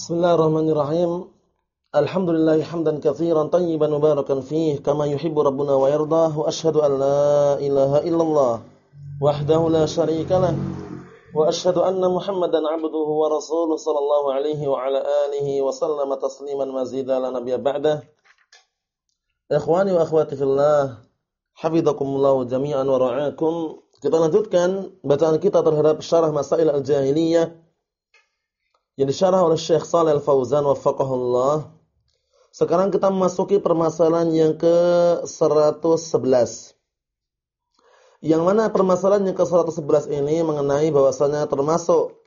بسم الله الرحمن الرحيم الحمد لله حمدا كثيرا طيبا مباركا فيه كما يحب ربنا ويرضاه أشهد أن لا إله إلا الله وحده لا شريك له وأشهد أن محمدا عبده ورسوله صلى الله عليه وعلى آله وسلم تسليما مزيدا لنبيا بعده إخواني وأخواتي في الله حفظكم الله جميعا ورعاكم kita lanjutkan bacaan kita terhadap syarah masail al-jahiliyah. Yang disyarah oleh Syekh Shalal Al-Fauzan waffaqahullah. Sekarang kita memasuki permasalahan yang ke-111. Yang mana permasalahan yang ke-111 ini mengenai bahwasanya termasuk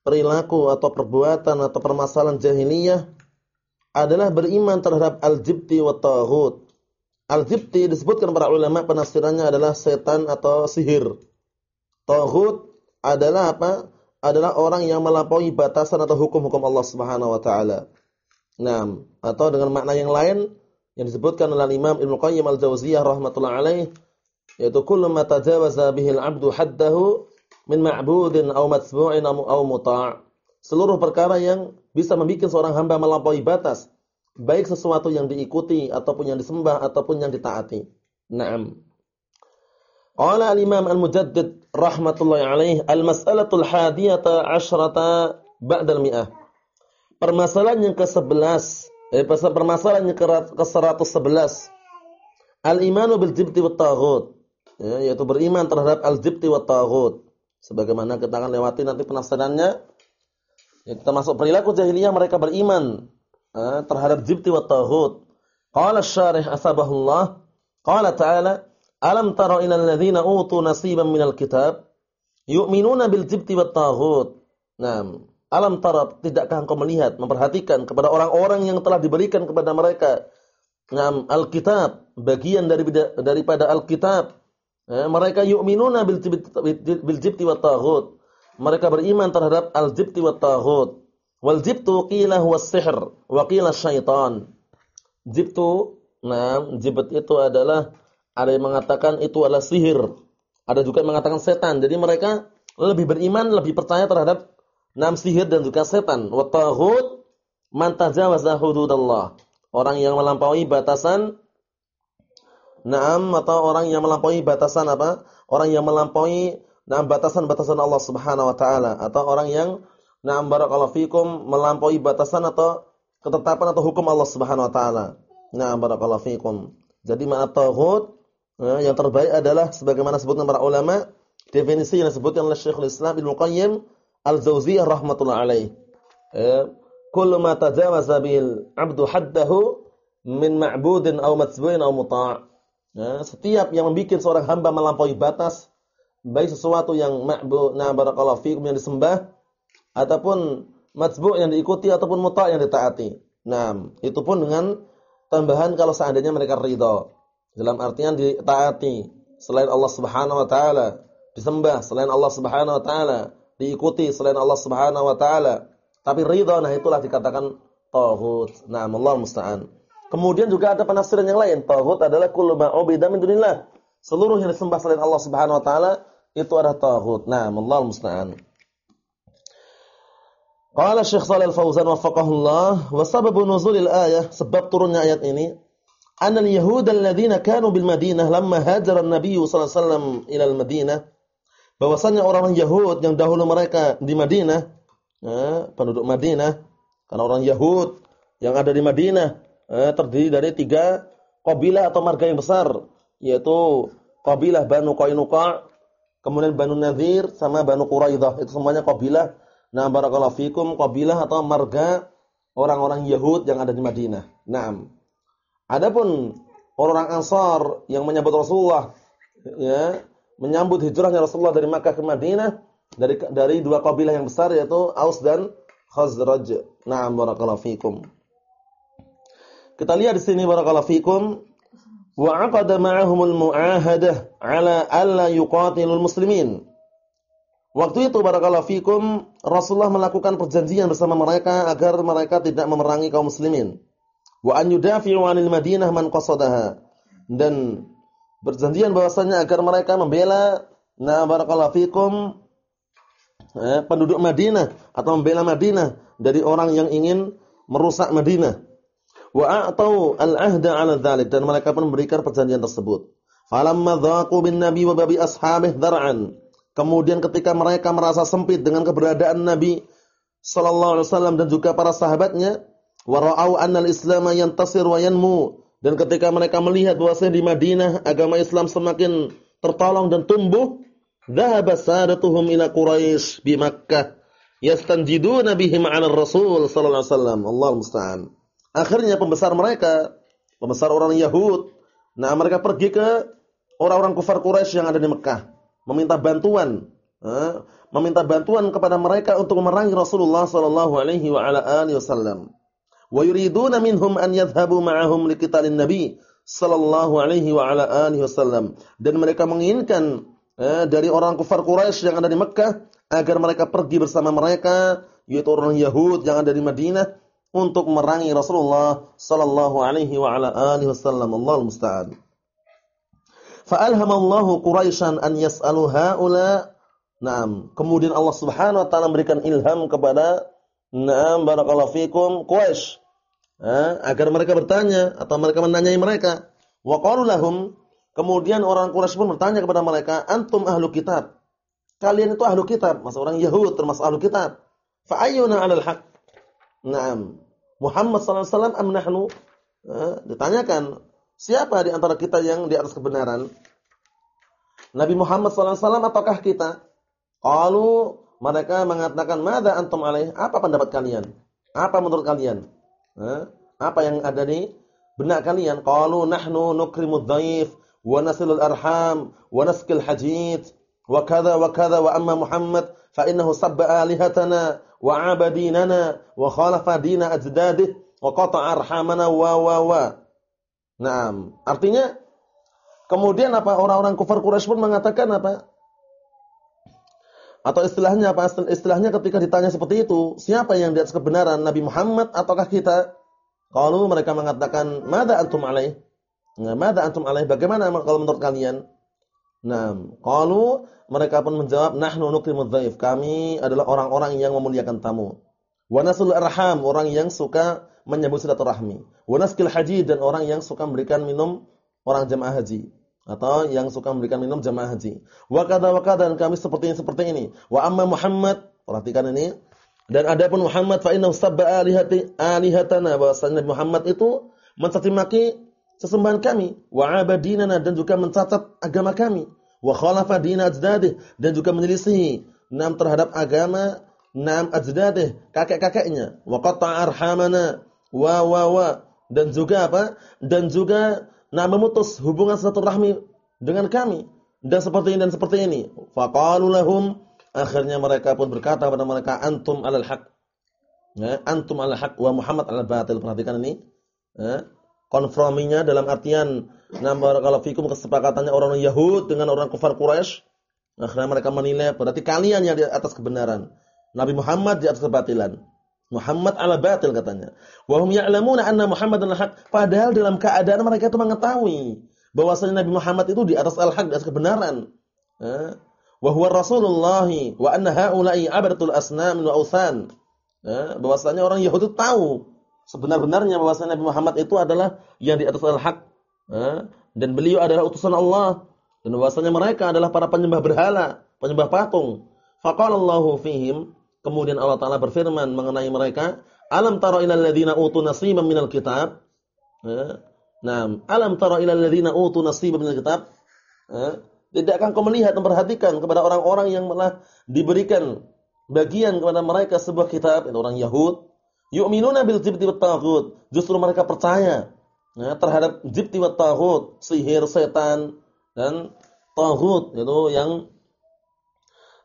perilaku atau perbuatan atau permasalahan jahiliyah adalah beriman terhadap al-jibti wa taghut. Al-jibti disebutkan para ulama penafsirannya adalah setan atau sihir. Taghut adalah apa? Adalah orang yang melampaui batasan atau hukum-hukum Allah Subhanahu wa taala. Nah, atau dengan makna yang lain yang disebutkan oleh Imam Ibnu Qayyim Al-Jauziyah rahimatullah alaih yaitu kullu ma tajawaza bihi al-'abdu haddahu min ma'budin aw matbu'in aw muta'. Seluruh perkara yang bisa membuat seorang hamba melampaui batas, baik sesuatu yang diikuti ataupun yang disembah ataupun yang ditaati. Naam. Qala al-Imam Al-Mujaddid rahmatullahi alaih al-mas'alatul hadiyata 'asyrata ba'da al-mi'ah. Permasalahan yang ke-11, eh permasalahan yang ke-111. Al-imanu bil jibti wat taghut. Ya, yaitu beriman terhadap al-jibti wat taghut. Sebagaimana kita akan lewati nanti penafsirannya. Ya, kita masuk perilaku jahiliyah mereka beriman eh, terhadap jibti wat taghut. Qala asy-syarih asabahullah, qala ta'ala, "Alam tara ilal ladzina utu nasiban minal kitab yu'minuna bil jibti wat taghut." Naam. Alam tara, tidakkah engkau melihat, memperhatikan kepada orang-orang yang telah diberikan kepada mereka ngam Alkitab, bagian dari daripada Alkitab. Eh, mereka yu'minuna bil bil jibti wat taghut. Mereka beriman terhadap al-jibti wat taghut. Wal jibtu qila huwa sihr wa qila syaitan. Jibtu, nah, jibt itu adalah ada yang mengatakan itu adalah sihir. Ada juga yang mengatakan setan. Jadi mereka lebih beriman, lebih percaya terhadap Nam sihir dan juga setan. Wa taghut man. Orang yang melampaui batasan Naam atau orang yang melampaui batasan apa? Orang yang melampaui naam batasan-batasan Allah Subhanahu wa taala atau orang yang naam barakallahu fikum melampaui batasan atau ketetapan atau hukum Allah Subhanahu wa taala. Naam barakallahu fikum. Jadi ma'at taghut ya, yang terbaik adalah sebagaimana sebutkan para ulama definisi yang disebutkan oleh Syekhul Islam Ibnu Qayyim Al-Zawziyah rahmatullah alaih. Ya, kullu ma tajawaza bil 'abdu haddahu min ma'budin aw matsbu'in aw muta'. Ya, setiap yang membuat seorang hamba melampaui batas baik sesuatu yang ma'bu na barakallahu fikum yang disembah ataupun matsbu' yang diikuti ataupun muta' yang ditaati. Nah, itu pun dengan tambahan kalau seandainya mereka ridha. Dalam artian ditaati selain Allah Subhanahu wa taala, disembah selain Allah Subhanahu wa taala, diikuti selain Allah Subhanahu wa taala. Tapi ridha nah itulah dikatakan taghut. Nah, Allah musta'an. Kemudian juga ada penafsiran yang lain. Taghut adalah kullu ma ubida min dunillah. Seluruh yang disembah selain Allah Subhanahu wa taala itu adalah taghut. Nah, Allah musta'an. Qala Syekh Shalal Fauzan waffaqahullah wa sababu nuzulil ayah sebab turunnya ayat ini anna al-yahud alladziina kanu bil Madinah lamma hajara an-nabiy sallallahu alaihi wasallam ila al-Madinah bahwasanya orang-orang Yahud yang dahulu mereka di Madinah, ya, penduduk Madinah, karena orang Yahud yang ada di Madinah ya, terdiri dari tiga kabilah atau marga yang besar, yaitu kabilah Banu Qainuqa, kemudian Banu Nadir sama Banu Quraidah. Itu semuanya kabilah. Nah, barakallahu fikum kabilah atau marga orang-orang Yahud yang ada di Madinah. Naam. Adapun orang-orang Ansar yang menyambut Rasulullah ya, menyambut hijrahnya Rasulullah dari Makkah ke Madinah dari dari dua kabilah yang besar yaitu Aus dan Khazraj. Na'am barakallahu fikum. Kita lihat di sini barakallahu fikum wa 'aqada ma'ahumul mu'ahadah 'ala alla yuqatilul muslimin. Waktu itu barakallahu fikum Rasulullah melakukan perjanjian bersama mereka agar mereka tidak memerangi kaum muslimin. Wa an yudafi'u 'anil Madinah man qasadaha. Dan berjanjian bahwasanya agar mereka membela na barakallahu fikum eh, penduduk Madinah atau membela Madinah dari orang yang ingin merusak Madinah. Wa a'tau al-ahda 'ala dzalik dan mereka pun memberikan perjanjian tersebut. Falamma dhaqu bin nabi wa babi ashabih dhar'an. Kemudian ketika mereka merasa sempit dengan keberadaan Nabi sallallahu alaihi wasallam dan juga para sahabatnya, wa ra'au anna al-islam yantasir wa yanmu dan ketika mereka melihat bahwasanya di Madinah agama Islam semakin tertolong dan tumbuh, dhahaba sadatuhum ila Quraisy bi Makkah yastanjiduna bihim 'ala Rasul sallallahu alaihi wasallam. Allah musta'an. Akhirnya pembesar mereka, pembesar orang Yahud, nah mereka pergi ke orang-orang kufar Quraisy yang ada di Mekah, meminta bantuan, eh, meminta bantuan kepada mereka untuk memerangi Rasulullah sallallahu alaihi wasallam wa yuriduna minhum an yadhhabu ma'ahum liqitalin nabi sallallahu alaihi wa ala alihi wasallam dan mereka menginginkan eh, dari orang kafir Quraisy yang ada di Mekkah agar mereka pergi bersama mereka yaitu orang Yahud yang ada di Madinah untuk merangi Rasulullah sallallahu alaihi wa ala alihi wasallam. Allah musta'an fa alhamallahu Quraisyan an yas'alu haula. Naam. Kemudian Allah Subhanahu wa taala memberikan ilham kepada Naam barakallahu fikum Quraisy agar mereka bertanya atau mereka menanyai mereka. Wa lahum kemudian orang Quraisy pun bertanya kepada mereka, "Antum ahlu kitab?" Kalian itu ahlu kitab, maksud orang Yahud termasuk ahlu kitab. Fa ayyuna 'alal haq? Naam. Muhammad sallallahu alaihi wasallam am nahnu? ditanyakan, siapa di antara kita yang di atas kebenaran? Nabi Muhammad sallallahu alaihi wasallam ataukah kita? Qalu mereka mengatakan, "Madza antum alaih?" Apa pendapat kalian? Apa menurut kalian? Apa yang ada di benak kalian? Qalu nahnu nukrimud dhaif wa nasilul arham wa naskil hajit wa kadza wa wa amma Muhammad fa innahu sabba alihatana wa abadinana wa khalafa dina ajdadih wa qata'a arhamana wa wa wa. Naam. Artinya kemudian apa orang-orang kafir Quraisy pun mengatakan apa? Atau istilahnya apa? Istilahnya ketika ditanya seperti itu, siapa yang di atas kebenaran, Nabi Muhammad ataukah kita? Kalau mereka mengatakan, "Mada antum alaih?" Nah, "Mada antum alaih?" Bagaimana kalau menurut kalian? Nah, kalau mereka pun menjawab, "Nahnu nukrimudz dhaif." Kami adalah orang-orang yang memuliakan tamu. Wa nasul arham, orang yang suka menyambut silaturahmi. Wa naskil haji dan orang yang suka memberikan minum orang jemaah haji atau yang suka memberikan minum jamaah haji. Wa kadza wa kadza dan kami seperti ini seperti ini. Wa amma Muhammad, perhatikan ini. Dan adapun Muhammad fa innahu sabba alihati alihatana bahwasanya Muhammad itu mencaci maki sesembahan kami, wa abadinana dan juga mencacat agama kami, wa khalafa dina ajdadih dan juga menyelisihi nam terhadap agama nam ajdadih kakek-kakeknya, wa qata'a arhamana wa wa wa dan juga apa? Dan juga nah memutus hubungan silaturahmi dengan kami dan seperti ini dan seperti ini. Faqalu lahum akhirnya mereka pun berkata kepada mereka antum alal haq. Ya, antum alal haq wa Muhammad alal batil. Perhatikan ini. Ya, konfrominya dalam artian nah barakallahu fikum kesepakatannya orang Yahud dengan orang kafir Quraisy. Akhirnya mereka menilai berarti kalian yang di atas kebenaran. Nabi Muhammad di atas kebatilan. Muhammad ala batil katanya. Wa hum ya'lamuna anna Muhammadan al-haq. Padahal dalam keadaan mereka itu mengetahui bahwasanya Nabi Muhammad itu di atas al-haq, di atas kebenaran. Wa huwa Rasulullah wa anna haula'i abadatul asnam wa authan. Bahwasanya orang Yahudi tahu sebenar-benarnya bahwasanya Nabi Muhammad itu adalah yang di atas al-haq. Dan beliau adalah utusan Allah. Dan bahwasanya mereka adalah para penyembah berhala, penyembah patung. Faqala Allahu fihim Kemudian Allah Taala berfirman mengenai mereka, "Alam tara ilal ladzina utu nasiban minal kitab?" Nah, alam tara ilal ladzina utu nasiban minal kitab? Ya. Tidakkah kau melihat dan perhatikan kepada orang-orang yang telah diberikan bagian kepada mereka sebuah kitab, itu orang Yahud, yu'minuna bil jibti wat. Justru mereka percaya ya, terhadap jibti wat sihir, setan dan taghut itu yang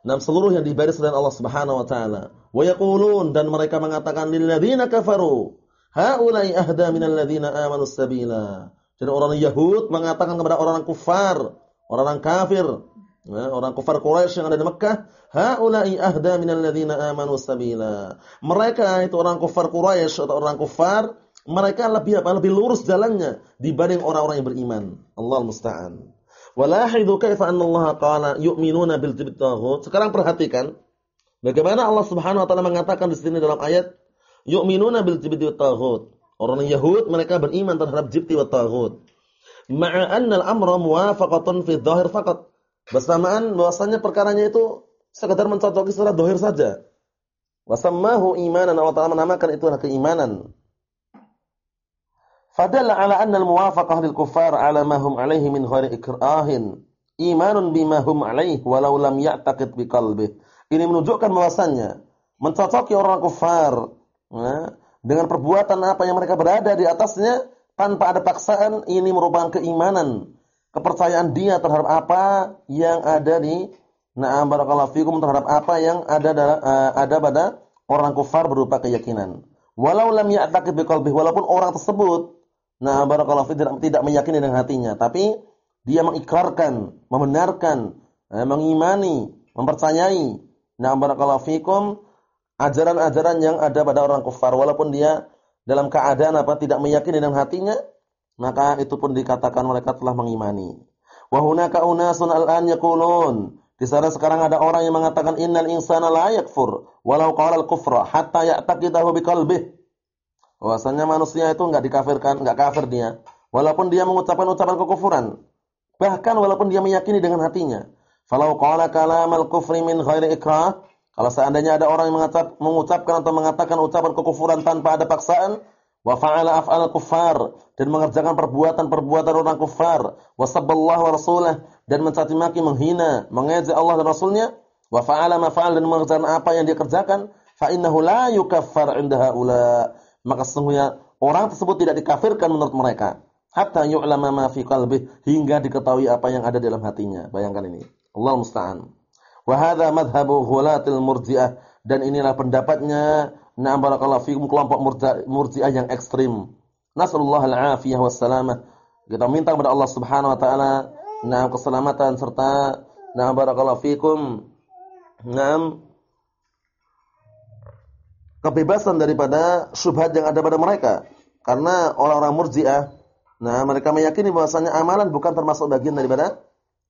Nam yang dibaris oleh Allah Subhanahu wa taala. Wa yaqulun dan mereka mengatakan lil ladzina kafaru, haula'i ahda minal ladzina amanu sabila. Dan orang Yahud mengatakan kepada orang kafir, orang kafir, ya, orang kafir Quraisy yang ada di Mekah, haula'i ahda minal ladzina amanu sabila. Mereka itu orang kafir Quraisy atau orang kafir, mereka lebih apa? Lebih lurus jalannya dibanding orang-orang yang beriman. Allah musta'an. Walahidu kaifa anna Allah qala yu'minuna bil taghut. Sekarang perhatikan Bagaimana Allah Subhanahu wa taala mengatakan di sini dalam ayat yu'minuna bil jibti wat taghut. Orang Yahud mereka beriman terhadap jibti wat taghut. Ma'a anna al-amra muwafaqatun fi dhahir faqat. Bersamaan bahwasanya perkaranya itu sekadar mencocoki secara dohir saja. Wasammahu imanan Allah Ta'ala menamakan itu adalah keimanan. Fadalla ala anna al-muwafaqah lil kuffar ala ma hum alaihi min ghairi ikrahin. Imanun bima hum alaihi walau lam ya'taqid biqalbih. Ini menunjukkan bahwasannya mencocoki orang kafir ya, dengan perbuatan apa yang mereka berada di atasnya tanpa ada paksaan ini merupakan keimanan, kepercayaan dia terhadap apa yang ada di Na'am barakallahu fikum terhadap apa yang ada uh, ada pada orang kafir berupa keyakinan. Walau lam ya'taqid biqalbih walaupun orang tersebut nah barakallahu fikum tidak, tidak meyakini dengan hatinya, tapi dia mengikrarkan, membenarkan, eh, mengimani, mempercayai Nah, barakallahu fikum ajaran-ajaran yang ada pada orang kafir walaupun dia dalam keadaan apa tidak meyakini dengan hatinya, maka itu pun dikatakan mereka telah mengimani. Wa hunaka unasun al-an yaqulun di sana sekarang ada orang yang mengatakan innal insana la yakfur walau qala al-kufra hatta ya'taqidahu biqalbih. Bahwasanya manusia itu enggak dikafirkan, enggak kafir dia, walaupun dia mengucapkan ucapan kekufuran. Bahkan walaupun dia meyakini dengan hatinya. Falau qala kalamal kufri min ghairi ikrah, kalau seandainya ada orang yang mengucap, mengucapkan atau mengatakan ucapan kekufuran tanpa ada paksaan, wa fa'ala af'al kufar dan mengerjakan perbuatan-perbuatan orang kufar, wa sabballahu wa rasulah. Dan mencaci maki, menghina, mengejek Allah dan Rasulnya, wa fa'ala ma fa'al dan mengerjakan apa yang dia kerjakan, fa innahu la yukaffar 'inda haula. Maka sesungguhnya orang tersebut tidak dikafirkan menurut mereka hatta yu'lama ma fi qalbih hingga diketahui apa yang ada dalam hatinya. Bayangkan ini. Allah musta'an. Wa hadha madhhabu ghulatil murji'ah dan inilah pendapatnya na'am barakallahu fikum kelompok murji'ah yang ekstrim. Nasallallahu al-afiyah wassalamah. Kita minta kepada Allah Subhanahu wa taala na'am keselamatan serta na'am barakallahu fikum na'am kebebasan daripada syubhat yang ada pada mereka. Karena orang-orang murji'ah nah mereka meyakini bahwasanya amalan bukan termasuk bagian daripada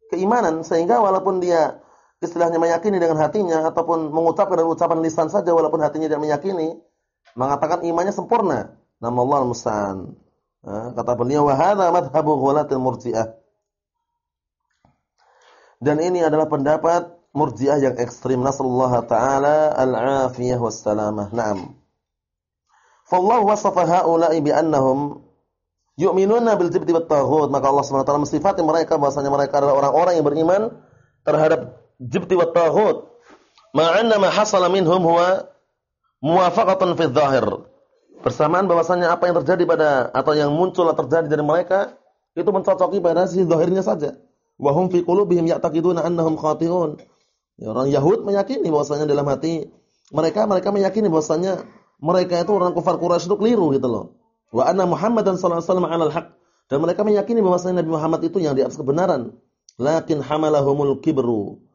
keimanan. Sehingga walaupun dia istilahnya meyakini dengan hatinya ataupun mengucapkan dengan ucapan lisan saja walaupun hatinya tidak meyakini mengatakan imannya sempurna. Nama Allah musta'an. Kata beliau wa hadza madhhabu ghulatil dan ini adalah pendapat murji'ah yang ekstrim. Nasallahu taala al-afiyah wassalamah. Na'am. Fallahu wasafa haula'i bi annahum yu'minuna bil jibti wat taghut. Maka Allah Subhanahu wa taala mereka bahwasanya mereka adalah orang-orang yang beriman terhadap jibti wat taghut. Ma'anna ma hasala minhum huwa muwafaqatan fi dhahir. Bersamaan bahwasanya apa yang terjadi pada atau yang muncul atau terjadi dari mereka itu mencocoki pada sisi zahirnya saja. Wa hum fi qulubihim ya'taqiduna annahum khati'un ya, orang Yahud meyakini bahwasanya dalam hati mereka mereka meyakini bahwasanya mereka itu orang kafir Quraisy itu keliru gitu loh Wa anna Muhammadan sallallahu alaihi wasallam 'alal. Dan mereka meyakini bahwasanya Nabi Muhammad itu yang di atas kebenaran. Lakin hamalahumul kibru.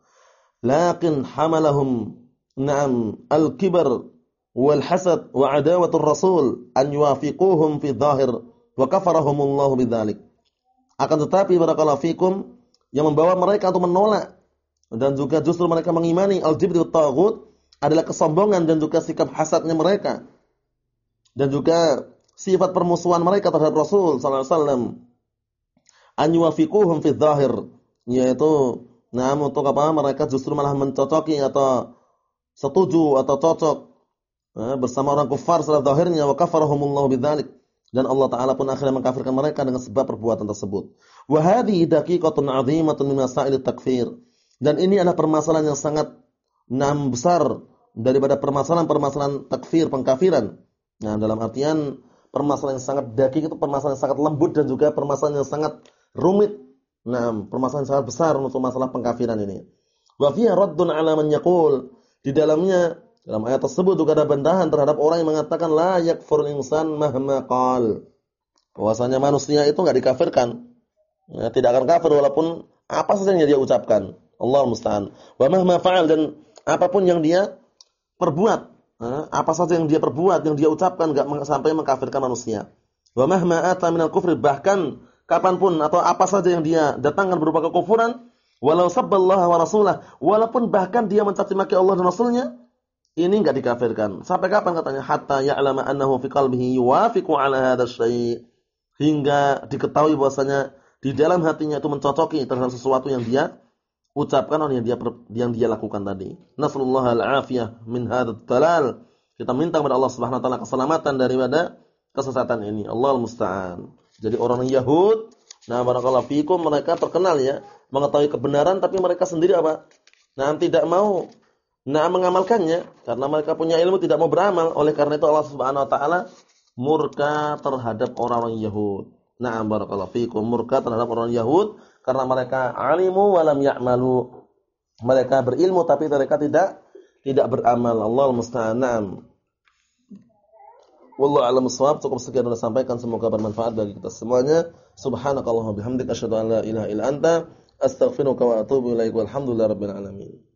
Lakin hamalahum na'am al-kibr wal hasad wa adawatur rasul an yuwafiquhum fi dhahir wa kafarahumullahu bidzalik. Akan tetapi barakallahu fikum yang membawa mereka untuk menolak dan juga justru mereka mengimani al-jibri wa taghut adalah kesombongan dan juga sikap hasadnya mereka. Dan juga sifat permusuhan mereka terhadap Rasul sallallahu alaihi wasallam an yuwafiquhum fi dhahir yaitu nah untuk apa mereka justru malah mencocoki atau setuju atau cocok eh, bersama orang kafir secara zahirnya wa kafarahumullahu bidzalik dan Allah taala pun akhirnya mengkafirkan mereka dengan sebab perbuatan tersebut. Wa hadhihi daqiqatun 'azimatun min masail takfir. Dan ini adalah permasalahan yang sangat nam besar daripada permasalahan-permasalahan takfir, pengkafiran. Nah, dalam artian permasalahan yang sangat daging itu permasalahan yang sangat lembut dan juga permasalahan yang sangat rumit. Nah, permasalahan yang sangat besar untuk masalah pengkafiran ini. Wa fiha raddun 'ala man yaqul. Di dalamnya dalam ayat tersebut juga ada bantahan terhadap orang yang mengatakan la yakfur insan mahma qal. Bahwasanya manusia itu enggak dikafirkan. Ya, tidak akan kafir walaupun apa saja yang dia ucapkan. Allah musta'an. Wa mahma fa'al dan apa pun yang dia perbuat apa saja yang dia perbuat, yang dia ucapkan enggak sampai mengkafirkan manusia. Wa mahma ata minal kufri bahkan kapan pun atau apa saja yang dia datangkan berupa kekufuran, walau sabballaha wa rasulah, walaupun bahkan dia mencaci maki Allah dan Rasulnya, ini enggak dikafirkan. Sampai kapan katanya? Hatta ya'lama annahu fi qalbihi yuwafiqu 'ala hadha syai' hingga diketahui bahwasanya di dalam hatinya itu mencocoki terhadap sesuatu yang dia ucapkan atau yang dia yang dia lakukan tadi. Nasallallahu al-afiyah min hadzal dalal. Kita minta kepada Allah Subhanahu wa taala keselamatan daripada kesesatan ini. Allah musta'an. Jadi orang Yahud, nah barakallahu fikum mereka terkenal ya, mengetahui kebenaran tapi mereka sendiri apa? Nah, tidak mau nah mengamalkannya karena mereka punya ilmu tidak mau beramal. Oleh karena itu Allah Subhanahu wa taala murka terhadap orang-orang Yahud. Na'am barakallahu fikum murka terhadap orang Yahud karena mereka alimu walam ya'malu. Mereka berilmu tapi mereka tidak tidak beramal. Allah musta'an. Wallahu a'lam bishawab. Cukup sekian sudah sampaikan semoga bermanfaat bagi kita semuanya. Subhanakallahumma bihamdika asyhadu an la ilaha illa anta astaghfiruka wa atubu alamin.